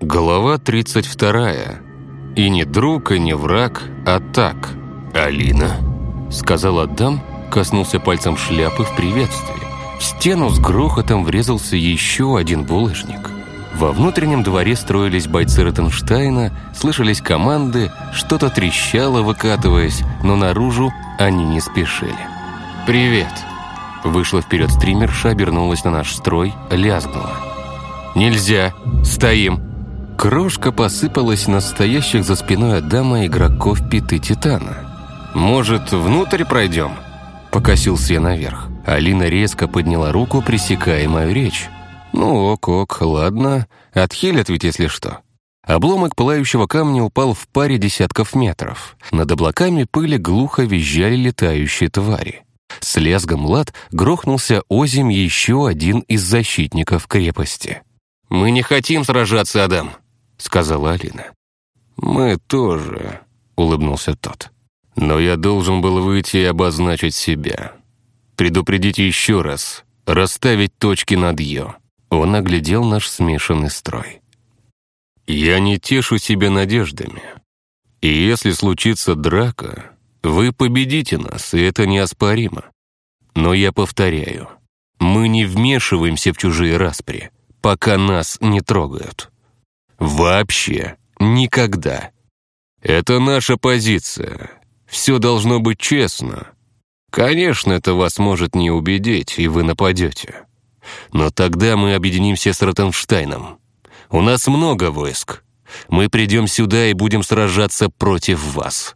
Глава 32. И не друг, и не враг, а так. «Алина», — сказал Адам, коснулся пальцем шляпы в приветствии. В стену с грохотом врезался еще один булыжник. Во внутреннем дворе строились бойцы Ротенштейна, слышались команды, что-то трещало, выкатываясь, но наружу они не спешили. «Привет!» Вышла вперед стримерша, обернулась на наш строй, лязгнула. «Нельзя! Стоим!» Крошка посыпалась на стоящих за спиной Адама игроков Питы Титана. «Может, внутрь пройдем?» Покосился я наверх. Алина резко подняла руку, пресекая мою речь. «Ну ок-ок, ладно. Отхилят ведь, если что». Обломок пылающего камня упал в паре десятков метров. Над облаками пыли глухо визжали летающие твари. С лязгом лад грохнулся озим еще один из защитников крепости. «Мы не хотим сражаться, Адам», — сказала Алина. «Мы тоже», — улыбнулся тот. «Но я должен был выйти и обозначить себя. Предупредить еще раз, расставить точки над «ё». Он оглядел наш смешанный строй. «Я не тешу себя надеждами. И если случится драка, вы победите нас, и это неоспоримо. Но я повторяю, мы не вмешиваемся в чужие распри, пока нас не трогают. Вообще никогда. Это наша позиция. Все должно быть честно. Конечно, это вас может не убедить, и вы нападете. Но тогда мы объединимся с Ротенштейном. У нас много войск. Мы придем сюда и будем сражаться против вас.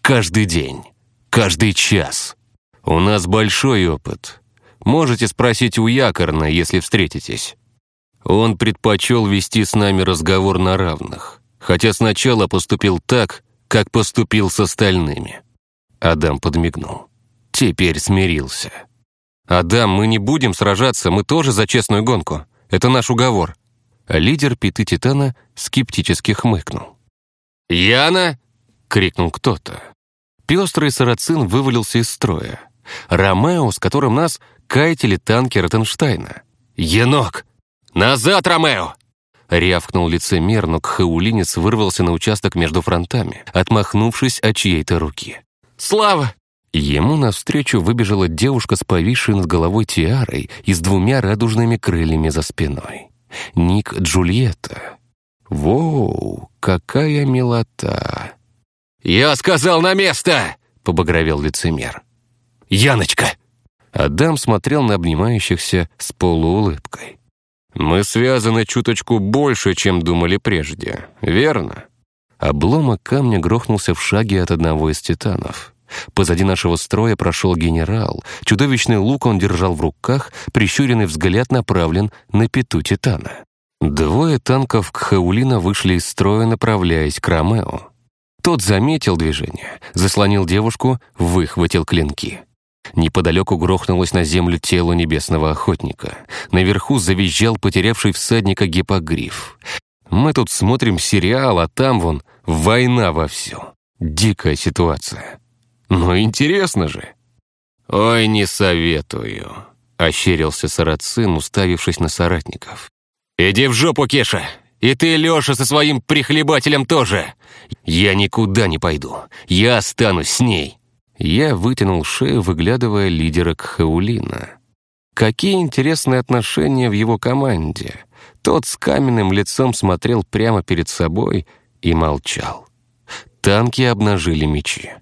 Каждый день, каждый час. У нас большой опыт. Можете спросить у Якорна, если встретитесь. Он предпочел вести с нами разговор на равных, хотя сначала поступил так, как поступил с остальными. Адам подмигнул. Теперь смирился. «Адам, мы не будем сражаться, мы тоже за честную гонку. Это наш уговор». лидер Пяты Титана скептически хмыкнул. «Яна!» — крикнул кто-то. Пестрый сарацин вывалился из строя. Ромео, с которым нас кайтили танки Ротенштейна. «Енок! Назад, Ромео!» Рявкнул лицемер, но кхаулинец вырвался на участок между фронтами, отмахнувшись от чьей-то руки. «Слава!» Ему навстречу выбежала девушка с повисшей над головой тиарой и с двумя радужными крыльями за спиной. Ник Джульетта. «Воу, какая милота!» «Я сказал на место!» — побагровел лицемер. «Яночка!» Адам смотрел на обнимающихся с полуулыбкой. «Мы связаны чуточку больше, чем думали прежде, верно?» Обломок камня грохнулся в шаге от одного из титанов. Позади нашего строя прошел генерал. Чудовищный лук он держал в руках, прищуренный взгляд направлен на пету титана. Двое танков Кхаулина вышли из строя, направляясь к Ромео. Тот заметил движение, заслонил девушку, выхватил клинки. Неподалеку грохнулось на землю тело небесного охотника. Наверху завизжал потерявший всадника гипогриф. Мы тут смотрим сериал, а там вон война вовсю. Дикая ситуация. Но интересно же. «Ой, не советую», — ощерился Сарацин, уставившись на соратников. «Иди в жопу, Кеша! И ты, Леша, со своим прихлебателем тоже! Я никуда не пойду, я останусь с ней!» Я вытянул шею, выглядывая лидера Кхаулина. Какие интересные отношения в его команде. Тот с каменным лицом смотрел прямо перед собой и молчал. Танки обнажили мечи.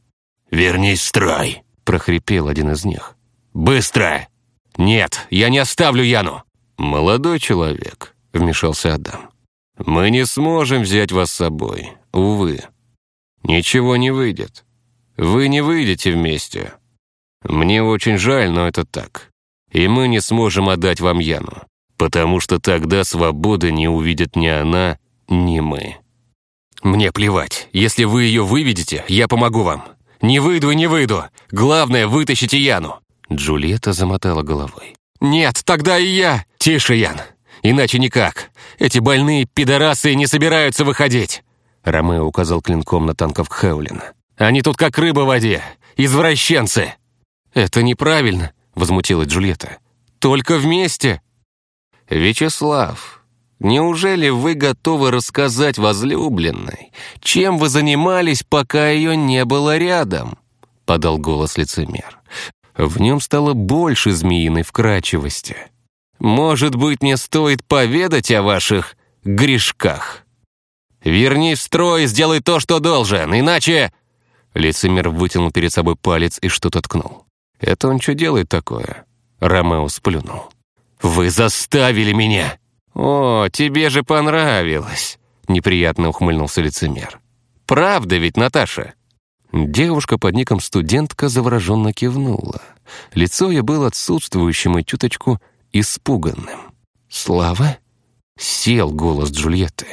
«Вернись в строй!» — прохрипел один из них. «Быстро!» «Нет, я не оставлю Яну!» «Молодой человек», — вмешался Адам. «Мы не сможем взять вас с собой, увы. Ничего не выйдет. Вы не выйдете вместе. Мне очень жаль, но это так. И мы не сможем отдать вам Яну, потому что тогда свободы не увидят ни она, ни мы. Мне плевать. Если вы ее выведете, я помогу вам. Не выйду не выйду. Главное, вытащите Яну. Джульетта замотала головой. «Нет, тогда и я!» «Тише, Ян! Иначе никак! Эти больные пидорасы не собираются выходить!» Ромео указал клинком на танков Хеулина. Они тут как рыба в воде. Извращенцы!» «Это неправильно», — возмутилась Джульетта. «Только вместе!» «Вячеслав, Неужели вы готовы рассказать возлюбленной, чем вы занимались, пока ее не было рядом?» — подал голос лицемер. В нем стало больше змеиной вкрачивости. «Может быть, мне стоит поведать о ваших грешках?» «Вернись в строй и сделай то, что должен, иначе...» Лицемер вытянул перед собой палец и что-то ткнул. «Это он что делает такое?» Ромео сплюнул. «Вы заставили меня!» «О, тебе же понравилось!» Неприятно ухмыльнулся лицемер. «Правда ведь, Наташа?» Девушка под ником студентка завороженно кивнула. Лицо ее было отсутствующим и чуточку испуганным. «Слава?» — сел голос Джульетты.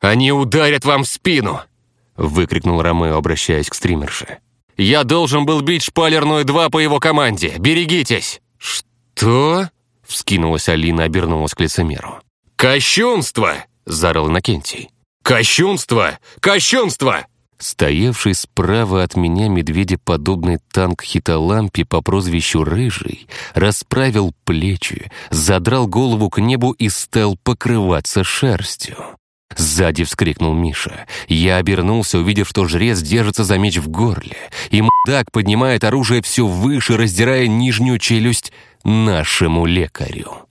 «Они ударят вам в спину!» — выкрикнул Ромео, обращаясь к стримерше. «Я должен был бить шпалерную 2 по его команде! Берегитесь!» «Что?» — вскинулась Алина, обернулась к лицемеру. «Кощунство!» — заорал Иннокентий. «Кощунство! Кощунство!» Стоявший справа от меня медведеподобный танк Хитолампи по прозвищу Рыжий расправил плечи, задрал голову к небу и стал покрываться шерстью. Сзади вскрикнул Миша. Я обернулся, увидев, что жрец держится за меч в горле, и мудак поднимает оружие все выше, раздирая нижнюю челюсть нашему лекарю.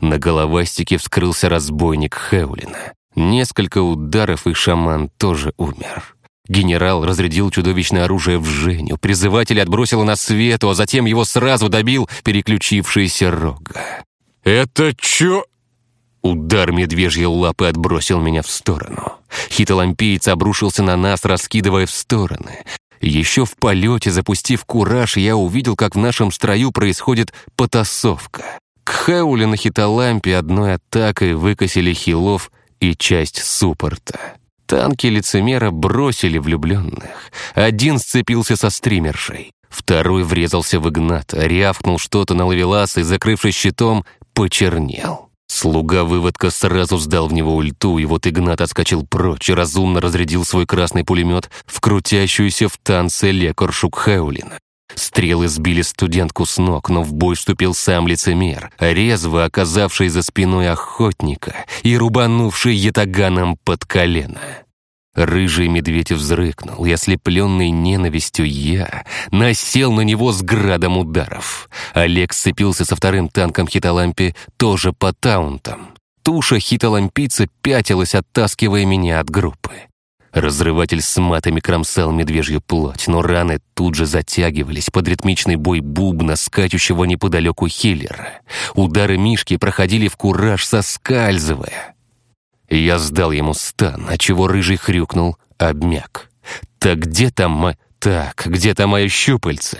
На головастике вскрылся разбойник Хеулина. Несколько ударов, и шаман тоже умер. Генерал разрядил чудовищное оружие в Женю, призыватель отбросило на свету, а затем его сразу добил переключившийся рога. «Это чё?» Удар медвежьей лапы отбросил меня в сторону. Хитолампиец обрушился на нас, раскидывая в стороны. Еще в полете, запустив кураж, я увидел, как в нашем строю происходит потасовка. К Хеуле на хитолампе одной атакой выкосили хилов и часть суппорта. Танки лицемера бросили влюбленных. Один сцепился со стримершей. Второй врезался в Игната, рявкнул что-то на лавелас и, закрывшись щитом, почернел. Слуга-выводка сразу сдал в него ульту, и вот Игнат отскочил прочь и разумно разрядил свой красный пулемет в крутящуюся в танце лекаршу Хеулина. Стрелы сбили студентку с ног, но в бой вступил сам лицемер, резво оказавший за спиной охотника и рубанувший ятаганом под колено. Рыжий медведь взрыкнул, и ослепленный ненавистью я насел на него с градом ударов. Олег сцепился со вторым танком хитолампи тоже по таунтам. Туша хитолампийца пятилась, оттаскивая меня от группы. Разрыватель с матами кромсал медвежью плоть, но раны тут же затягивались под ритмичный бой бубна, скачущего неподалеку хиллера. Удары Мишки проходили в кураж, соскальзывая. Я сдал ему стан, отчего рыжий хрюкнул, обмяк. «Так где там мо... Так, где там мое щупальце?»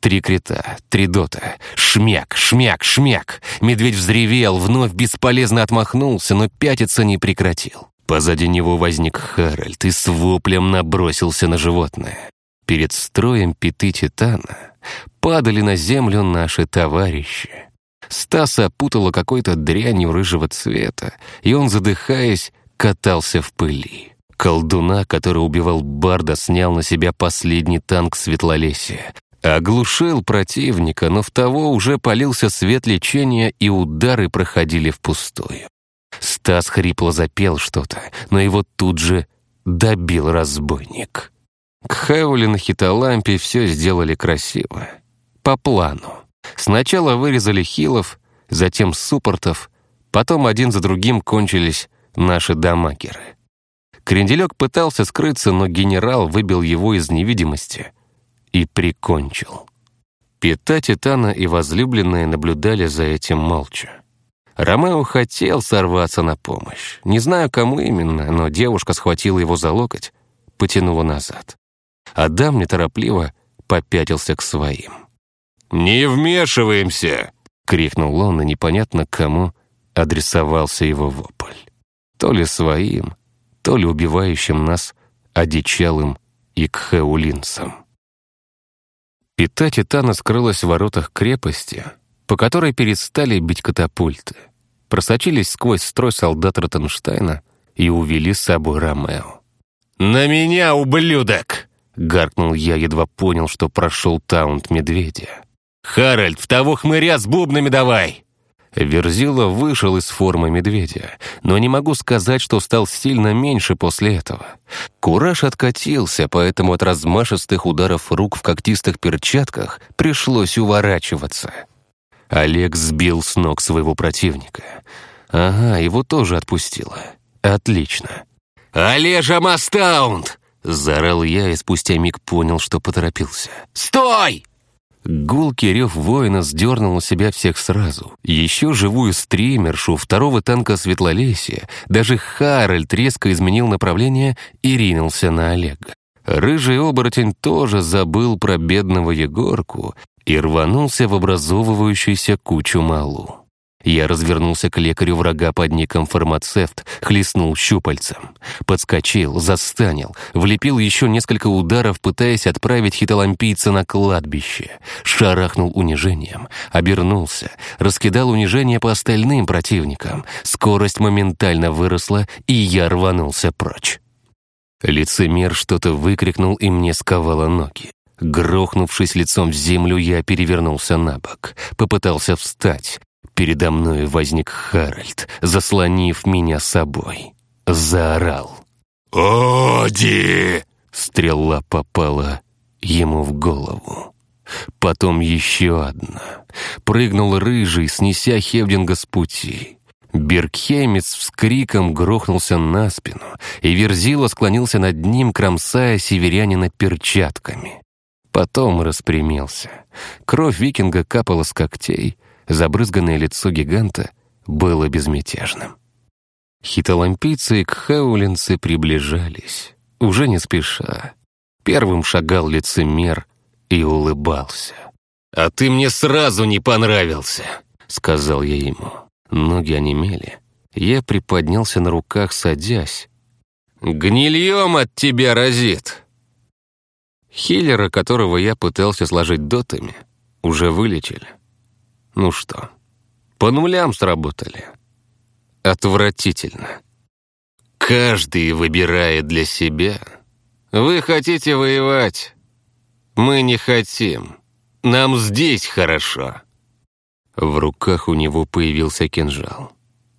Три крита, три дота. Шмяк, шмяк, шмяк. Медведь взревел, вновь бесполезно отмахнулся, но пятиться не прекратил. Позади него возник Харальд и с воплем набросился на животное. Перед строем пяты титана падали на землю наши товарищи. Стаса опутала какой-то дрянью рыжего цвета, и он, задыхаясь, катался в пыли. Колдуна, который убивал Барда, снял на себя последний танк Светлолесия. Оглушил противника, но в того уже полился свет лечения, и удары проходили впустую. Стас хрипло запел что-то, но его тут же добил разбойник. К Хеули на хитолампе все сделали красиво. По плану. Сначала вырезали хилов, затем суппортов, потом один за другим кончились наши дамагеры. Кренделек пытался скрыться, но генерал выбил его из невидимости и прикончил. Пята Титана и возлюбленные наблюдали за этим молча. Ромео хотел сорваться на помощь. Не знаю, кому именно, но девушка схватила его за локоть, потянула назад. Адам неторопливо попятился к своим. «Не вмешиваемся!» — крикнул он, и непонятно кому адресовался его вопль. То ли своим, то ли убивающим нас одичалым и кхеулинцам. Пита Титана скрылась в воротах крепости — по которой перестали бить катапульты, просочились сквозь строй солдат Ротенштейна и увели с собой Ромео. «На меня, ублюдок!» — гаркнул я, едва понял, что прошел таунт медведя. «Харальд, в того хмыря с бубнами давай!» Верзила вышел из формы медведя, но не могу сказать, что стал сильно меньше после этого. Кураж откатился, поэтому от размашистых ударов рук в когтистых перчатках пришлось уворачиваться. Олег сбил с ног своего противника. Ага, его тоже отпустило. Отлично. «Олежа Мастаунд!» — заорал я и спустя миг понял, что поторопился. «Стой!» Гулкий рев воина сдернул на себя всех сразу. Еще живую стримершу второго танка Светлолесия, даже Харальд резко изменил направление и ринулся на Олега. Рыжий оборотень тоже забыл про бедного Егорку и рванулся в образовывающуюся кучу малу. Я развернулся к лекарю врага под ником «Фармацевт», хлестнул щупальцем. Подскочил, застанил, влепил еще несколько ударов, пытаясь отправить хитолампийца на кладбище. Шарахнул унижением, обернулся, раскидал унижение по остальным противникам. Скорость моментально выросла, и я рванулся прочь. Лицемер что-то выкрикнул, и мне сковало ноги. Грохнувшись лицом в землю, я перевернулся на бок. Попытался встать, Передо мной возник Харальд, заслонив меня собой. Заорал. «Оди!» Стрела попала ему в голову. Потом еще одна. Прыгнул рыжий, снеся Хевдинга с пути. Бергхеймец с криком грохнулся на спину, и Верзила склонился над ним, кромсая северянина перчатками. Потом распрямился. Кровь викинга капала с когтей, забрызганное лицо гиганта было безмятежным. Хитолампийцы и кхаулинцы приближались, уже не спеша. Первым шагал лицемер и улыбался. «А ты мне сразу не понравился!» — сказал я ему. Ноги онемели. Я приподнялся на руках, садясь. «Гнильем от тебя разит!» Хиллера, которого я пытался сложить дотами, уже вылечили. Ну что, по нулям сработали? Отвратительно. Каждый выбирает для себя. Вы хотите воевать? Мы не хотим. Нам здесь хорошо. В руках у него появился кинжал.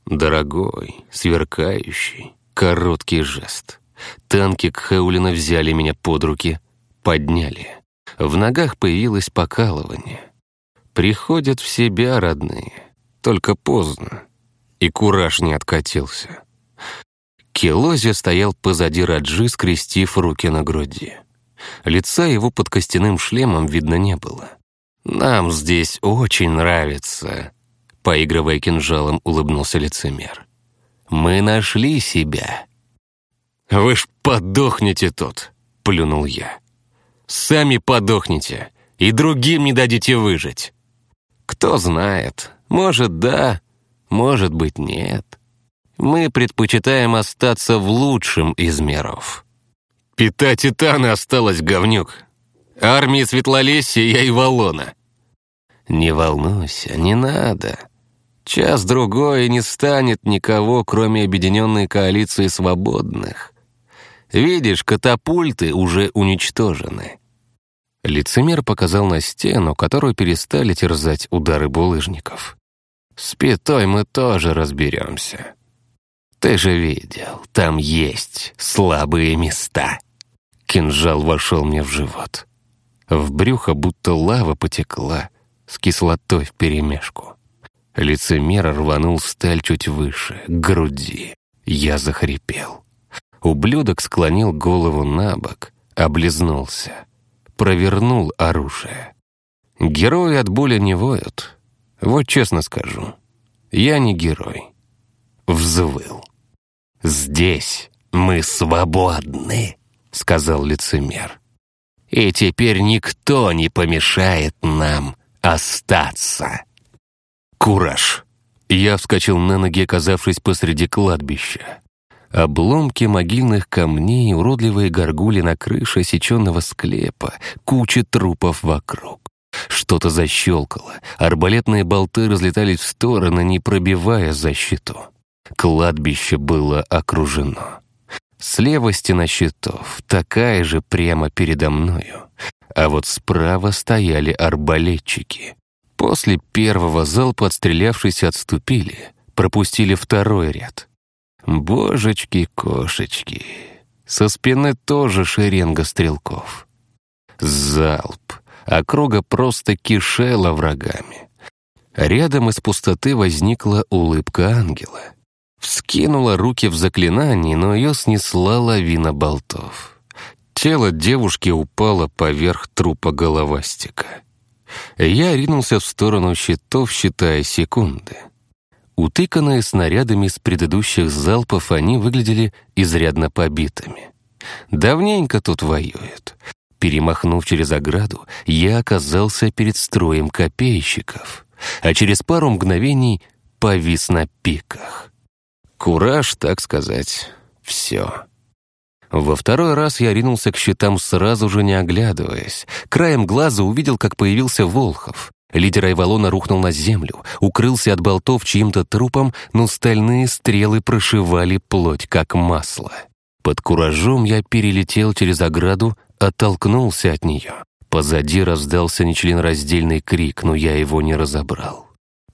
Дорогой, сверкающий, короткий жест. Танки Кхаулина взяли меня под руки, подняли. В ногах появилось покалывание. Приходят в себя родные, только поздно. И кураж не откатился. Келози стоял позади Раджи, скрестив руки на груди. Лица его под костяным шлемом видно не было. «Нам здесь очень нравится», — поигрывая кинжалом, улыбнулся лицемер. «Мы нашли себя». «Вы ж подохнете тут», — плюнул я. «Сами подохнете, и другим не дадите выжить». Кто знает, может да, может быть нет. Мы предпочитаем остаться в лучшем из миров. Пита Титана осталась, говнюк. Армии Светлолесия и Валона. Не волнуйся, не надо. Час-другой не станет никого, кроме объединенной коалиции свободных. Видишь, катапульты уже уничтожены. Лицемер показал на стену, которую перестали терзать удары булыжников. «С пятой мы тоже разберемся. Ты же видел, там есть слабые места». Кинжал вошел мне в живот. В брюхо будто лава потекла, с кислотой вперемешку. Лицемер рванул сталь чуть выше, к груди. Я захрипел. Ублюдок склонил голову на бок, облизнулся провернул оружие. Герои от боли не воют. Вот честно скажу, я не герой. Взвыл. «Здесь мы свободны», — сказал лицемер. «И теперь никто не помешает нам остаться». «Кураж!» Я вскочил на ноги, оказавшись посреди кладбища. Обломки могильных камней, уродливые горгули на крыше сеченного склепа, куча трупов вокруг. Что-то защелкало, арбалетные болты разлетались в стороны, не пробивая защиту. Кладбище было окружено. Слева стена щитов, такая же прямо передо мною. А вот справа стояли арбалетчики. После первого залпа отстрелявшись отступили, пропустили второй ряд. Божечки-кошечки. Со спины тоже шеренга стрелков. Залп. Округа просто кишела врагами. Рядом из пустоты возникла улыбка ангела. Вскинула руки в заклинании, но ее снесла лавина болтов. Тело девушки упало поверх трупа головастика. Я ринулся в сторону щитов, считая секунды. Утыканные снарядами с предыдущих залпов, они выглядели изрядно побитыми. Давненько тут воюют. Перемахнув через ограду, я оказался перед строем копейщиков, а через пару мгновений повис на пиках. Кураж, так сказать, все. Во второй раз я ринулся к щитам сразу же не оглядываясь. Краем глаза увидел, как появился Волхов. Лидер Айвалона рухнул на землю, укрылся от болтов чьим-то трупом, но стальные стрелы прошивали плоть, как масло. Под куражом я перелетел через ограду, оттолкнулся от нее. Позади раздался нечленораздельный крик, но я его не разобрал.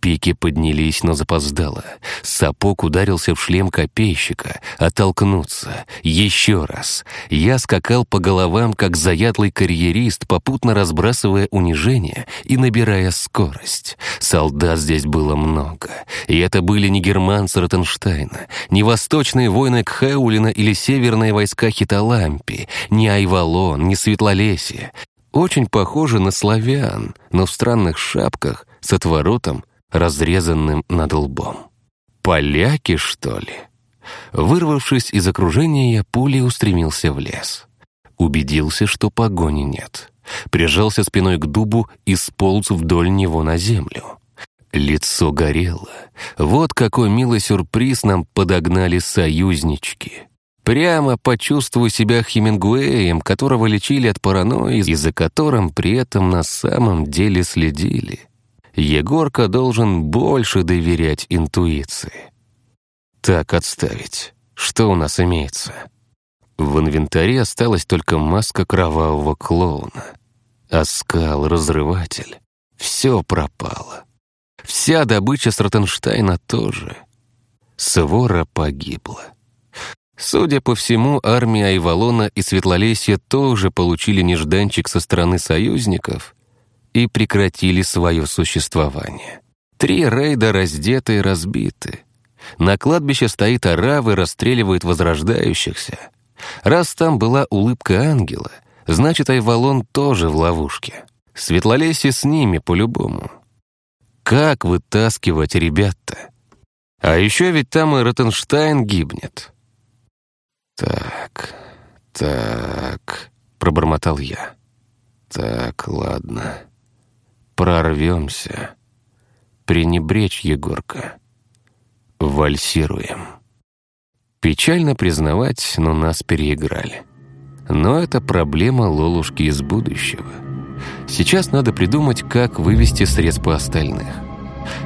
Пики поднялись, но запоздало. Сапог ударился в шлем копейщика. Оттолкнуться. Еще раз. Я скакал по головам, как заядлый карьерист, попутно разбрасывая унижение и набирая скорость. Солдат здесь было много. И это были не германцы Ротенштейна, не восточные войны Кхеулина или северные войска Хиталампи, не Айвалон, не Светлолесье. Очень похожи на славян, но в странных шапках, с отворотом, разрезанным над лбом. «Поляки, что ли?» Вырвавшись из окружения, я пулей устремился в лес. Убедился, что погони нет. Прижался спиной к дубу и сполз вдоль него на землю. Лицо горело. Вот какой милый сюрприз нам подогнали союзнички. Прямо почувствую себя Хемингуэем, которого лечили от паранойи, и за которым при этом на самом деле следили. Егорка должен больше доверять интуиции. Так, отставить. Что у нас имеется? В инвентаре осталась только маска кровавого клоуна. Оскал, разрыватель. Все пропало. Вся добыча с Ротенштейна тоже. Свора погибла. Судя по всему, армия Айвалона и Светлолесья тоже получили нежданчик со стороны союзников и прекратили свое существование. Три рейда раздеты и разбиты. На кладбище стоит арава и расстреливает возрождающихся. Раз там была улыбка ангела, значит, Айвалон тоже в ловушке. Светлолесье с ними по-любому. Как вытаскивать ребят-то? А еще ведь там и Ротенштайн гибнет. «Так, так», — пробормотал я. «Так, ладно». Прорвемся. Пренебречь, Егорка. Вальсируем. Печально признавать, но нас переиграли. Но это проблема Лолушки из будущего. Сейчас надо придумать, как вывести средства остальных.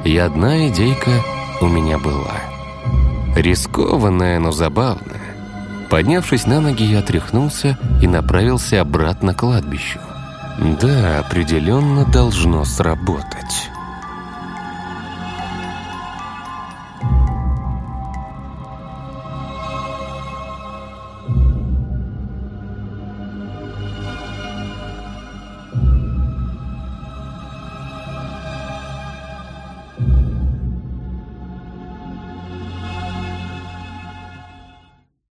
И одна идейка у меня была. Рискованная, но забавная. Поднявшись на ноги, я отряхнулся и направился обратно к кладбищу. Да, определенно должно сработать.